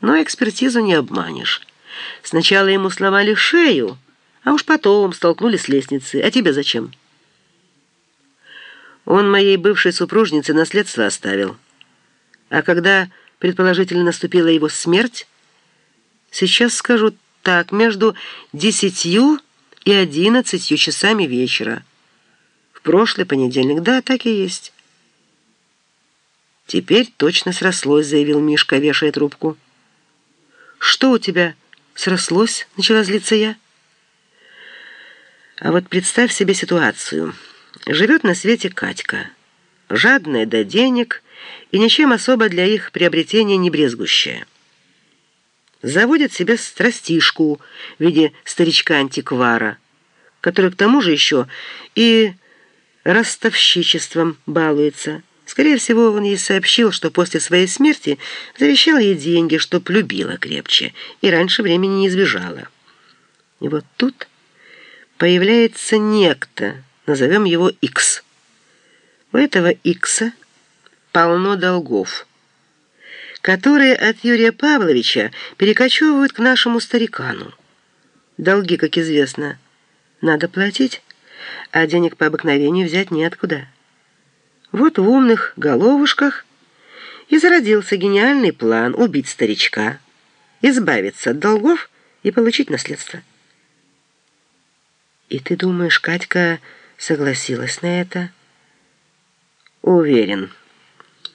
Но экспертизу не обманешь. Сначала ему сломали шею, а уж потом столкнули с лестницы. А тебе зачем? Он моей бывшей супружнице наследство оставил. А когда, предположительно, наступила его смерть, сейчас скажу так, между десятью и одиннадцатью часами вечера. В прошлый понедельник, да, так и есть. Теперь точно срослось, заявил Мишка, вешая трубку. Что у тебя срослось? Начала злиться я. А вот представь себе ситуацию. Живет на свете Катька, жадная до денег и ничем особо для их приобретения не брезгущая. Заводит себе страстишку в виде старичка-антиквара, который к тому же еще и ростовщичеством балуется. Скорее всего, он ей сообщил, что после своей смерти завещал ей деньги, чтоб любила крепче и раньше времени не избежала. И вот тут появляется некто, назовем его X. У этого Икса полно долгов, которые от Юрия Павловича перекочевывают к нашему старикану. Долги, как известно, надо платить, а денег по обыкновению взять неоткуда. Вот в умных головушках и зародился гениальный план убить старичка, избавиться от долгов и получить наследство. «И ты думаешь, Катька согласилась на это?» «Уверен.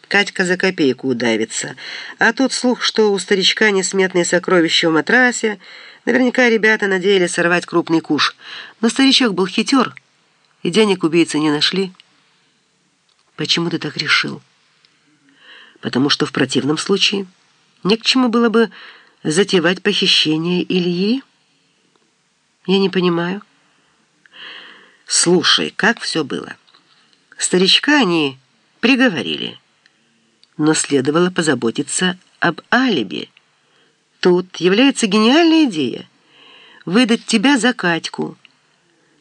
Катька за копейку удавится. А тут слух, что у старичка несметные сокровища в матрасе. Наверняка ребята надеялись сорвать крупный куш. Но старичок был хитер, и денег убийцы не нашли». «Почему ты так решил?» «Потому что в противном случае не к чему было бы затевать похищение Ильи?» «Я не понимаю». Слушай, как все было. Старичка они приговорили, но следовало позаботиться об алиби. Тут является гениальная идея — выдать тебя за Катьку.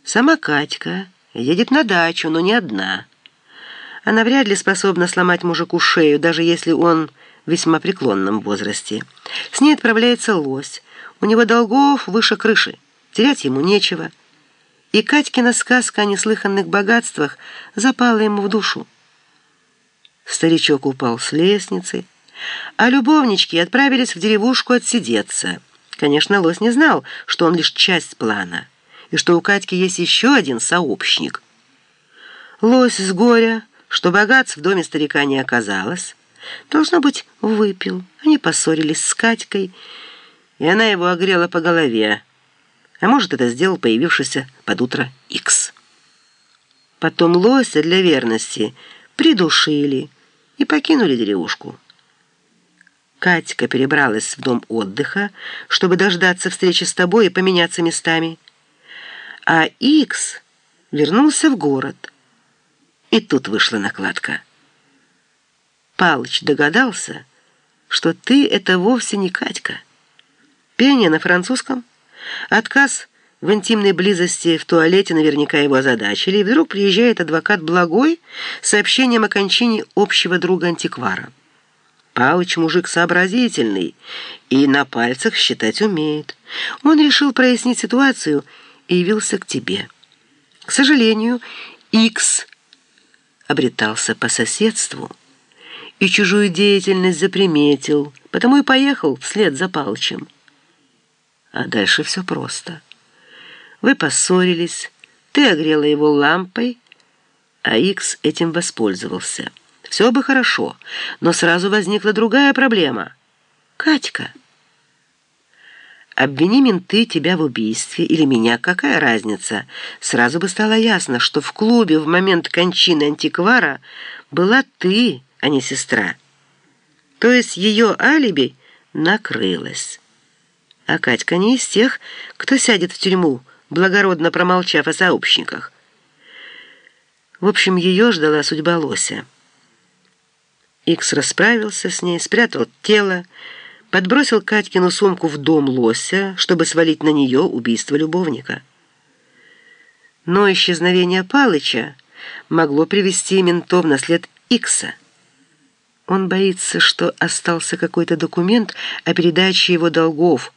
Сама Катька едет на дачу, но не одна. Она вряд ли способна сломать мужику шею, даже если он в весьма преклонном возрасте. С ней отправляется лось. У него долгов выше крыши. Терять ему нечего — и Катькина сказка о неслыханных богатствах запала ему в душу. Старичок упал с лестницы, а любовнички отправились в деревушку отсидеться. Конечно, Лось не знал, что он лишь часть плана, и что у Катьки есть еще один сообщник. Лось с горя, что богатств в доме старика не оказалось, должно быть, выпил. Они поссорились с Катькой, и она его огрела по голове, а может, это сделал появившийся под утро Икс. Потом лося для верности придушили и покинули деревушку. Катька перебралась в дом отдыха, чтобы дождаться встречи с тобой и поменяться местами. А Икс вернулся в город. И тут вышла накладка. Палыч догадался, что ты — это вовсе не Катька. Пение на французском — Отказ в интимной близости в туалете наверняка его озадачили, и вдруг приезжает адвокат Благой с сообщением о кончине общего друга-антиквара. Палыч мужик сообразительный и на пальцах считать умеет. Он решил прояснить ситуацию и явился к тебе. К сожалению, Икс обретался по соседству и чужую деятельность заприметил, потому и поехал вслед за Палычем. А дальше все просто. Вы поссорились, ты огрела его лампой, а Икс этим воспользовался. Все бы хорошо, но сразу возникла другая проблема. Катька. Обвини менты тебя в убийстве или меня, какая разница? Сразу бы стало ясно, что в клубе в момент кончины антиквара была ты, а не сестра. То есть ее алиби накрылось. А Катька не из тех, кто сядет в тюрьму, благородно промолчав о сообщниках. В общем, ее ждала судьба лося. Икс расправился с ней, спрятал тело, подбросил Катькину сумку в дом лося, чтобы свалить на нее убийство любовника. Но исчезновение Палыча могло привести ментов на след Икса. Он боится, что остался какой-то документ о передаче его долгов,